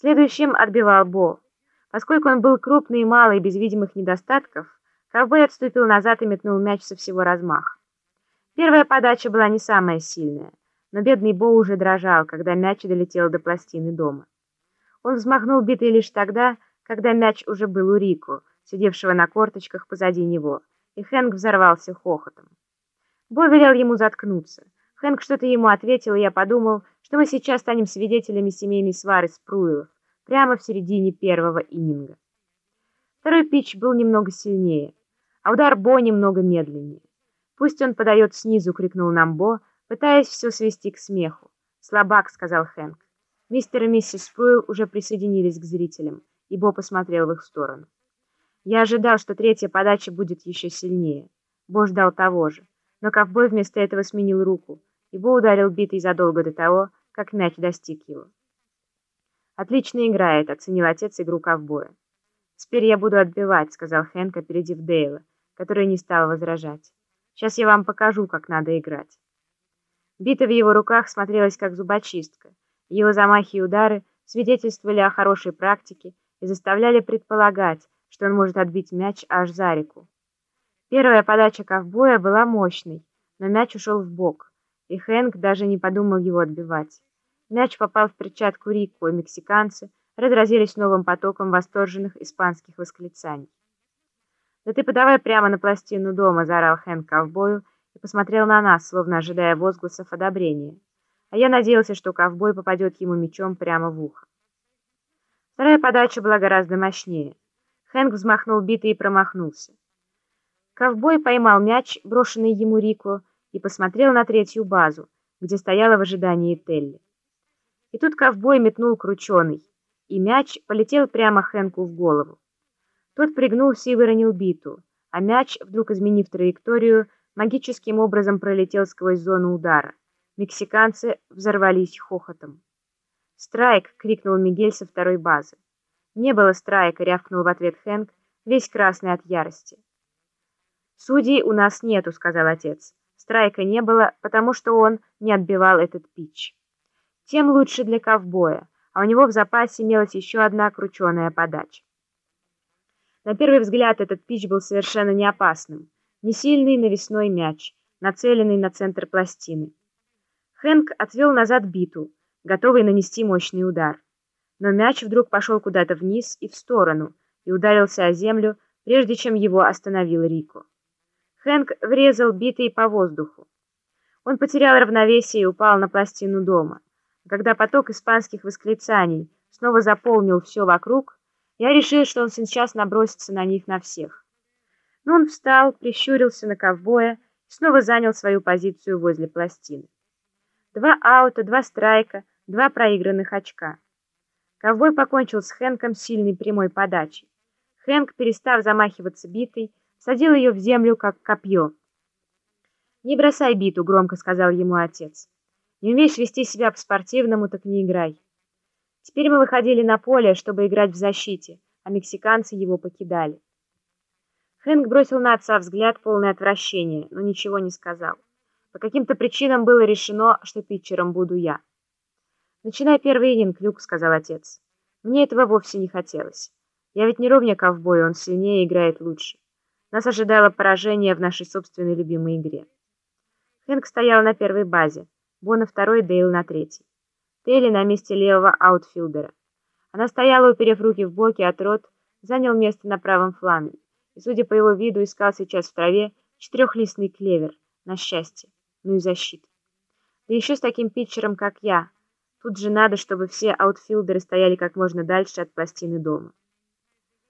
Следующим отбивал Бо. Поскольку он был крупный и малый, без видимых недостатков, ковбой отступил назад и метнул мяч со всего размаха. Первая подача была не самая сильная, но бедный Бо уже дрожал, когда мяч долетел до пластины дома. Он взмахнул битой лишь тогда, когда мяч уже был у Рико, сидевшего на корточках позади него, и Хэнк взорвался хохотом. Бо велел ему заткнуться. Хэнк что-то ему ответил, и я подумал, что мы сейчас станем свидетелями семейной свары Спруилов прямо в середине первого ининга. Второй пич был немного сильнее, а удар Бо немного медленнее. «Пусть он подает снизу!» — крикнул нам Бо, пытаясь все свести к смеху. «Слабак!» — сказал Хэнк. Мистер и миссис Спруил уже присоединились к зрителям, и Бо посмотрел в их сторону. Я ожидал, что третья подача будет еще сильнее. Бо ждал того же, но ковбой вместо этого сменил руку, и Бо ударил битой задолго до того, как мяч достиг его. «Отлично играет», — оценил отец игру ковбоя. «Теперь я буду отбивать», — сказал Хэнк, опередив Дейла, который не стал возражать. «Сейчас я вам покажу, как надо играть». Бита в его руках смотрелась как зубочистка. Его замахи и удары свидетельствовали о хорошей практике и заставляли предполагать, что он может отбить мяч аж за реку. Первая подача ковбоя была мощной, но мяч ушел в бок, и Хэнк даже не подумал его отбивать. Мяч попал в перчатку Рико, и мексиканцы разразились новым потоком восторженных испанских восклицаний. «Да ты подавай прямо на пластину дома!» – заорал Хэнк ковбою и посмотрел на нас, словно ожидая возгласов одобрения. А я надеялся, что ковбой попадет ему мечом прямо в ухо. Вторая подача была гораздо мощнее. Хэнк взмахнул битой и промахнулся. Ковбой поймал мяч, брошенный ему Рико, и посмотрел на третью базу, где стояла в ожидании Телли. И тут ковбой метнул крученый, и мяч полетел прямо Хэнку в голову. Тот пригнулся и выронил биту, а мяч, вдруг изменив траекторию, магическим образом пролетел сквозь зону удара. Мексиканцы взорвались хохотом. «Страйк!» — крикнул Мигель со второй базы. «Не было страйка!» — рявкнул в ответ Хэнк, весь красный от ярости. «Судей у нас нету», — сказал отец. Страйка не было, потому что он не отбивал этот пич тем лучше для ковбоя, а у него в запасе имелась еще одна крученая подача. На первый взгляд этот пич был совершенно не опасным. Несильный навесной мяч, нацеленный на центр пластины. Хэнк отвел назад биту, готовый нанести мощный удар. Но мяч вдруг пошел куда-то вниз и в сторону, и ударился о землю, прежде чем его остановил Рико. Хэнк врезал битой по воздуху. Он потерял равновесие и упал на пластину дома. Когда поток испанских восклицаний снова заполнил все вокруг, я решил, что он сейчас набросится на них на всех. Но он встал, прищурился на ковбоя и снова занял свою позицию возле пластины. Два аута, два страйка, два проигранных очка. Ковбой покончил с Хэнком сильной прямой подачей. Хэнк, перестав замахиваться битой, садил ее в землю, как копье. «Не бросай биту», — громко сказал ему отец. Не умеешь вести себя по-спортивному, так не играй. Теперь мы выходили на поле, чтобы играть в защите, а мексиканцы его покидали. Хэнк бросил на отца взгляд, полный отвращения, но ничего не сказал. По каким-то причинам было решено, что питчером буду я. «Начинай первый ининг, Люк», — сказал отец. «Мне этого вовсе не хотелось. Я ведь не ровня ковбою, он сильнее играет лучше. Нас ожидало поражение в нашей собственной любимой игре». Хэнк стоял на первой базе. Бо на второй, Дейл на третьей. Телли на месте левого аутфилдера. Она стояла, уперев руки в боки, а Трот занял место на правом фланге. И, судя по его виду, искал сейчас в траве четырехлистный клевер, на счастье, ну и защиту. Да еще с таким питчером, как я. Тут же надо, чтобы все аутфилдеры стояли как можно дальше от пластины дома.